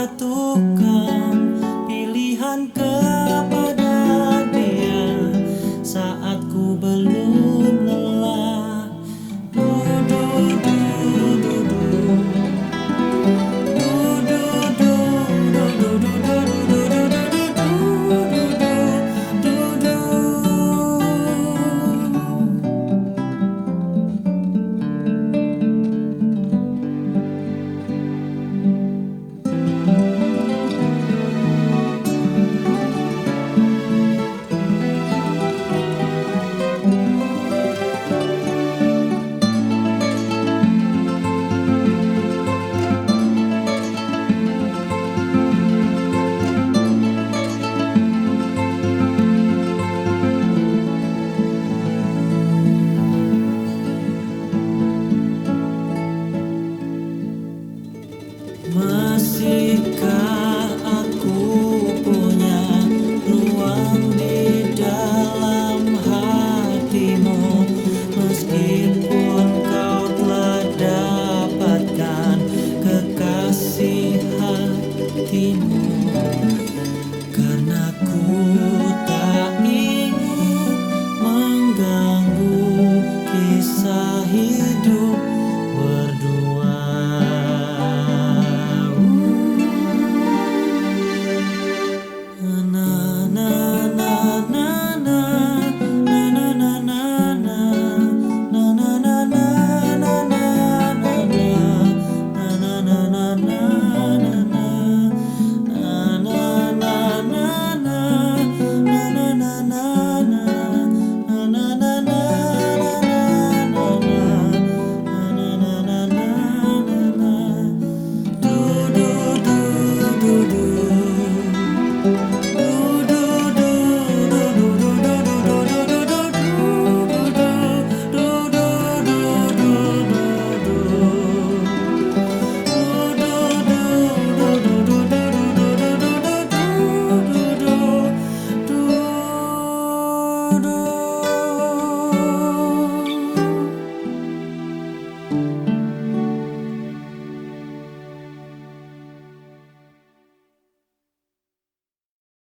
jatuhkan pilihan ke karena ku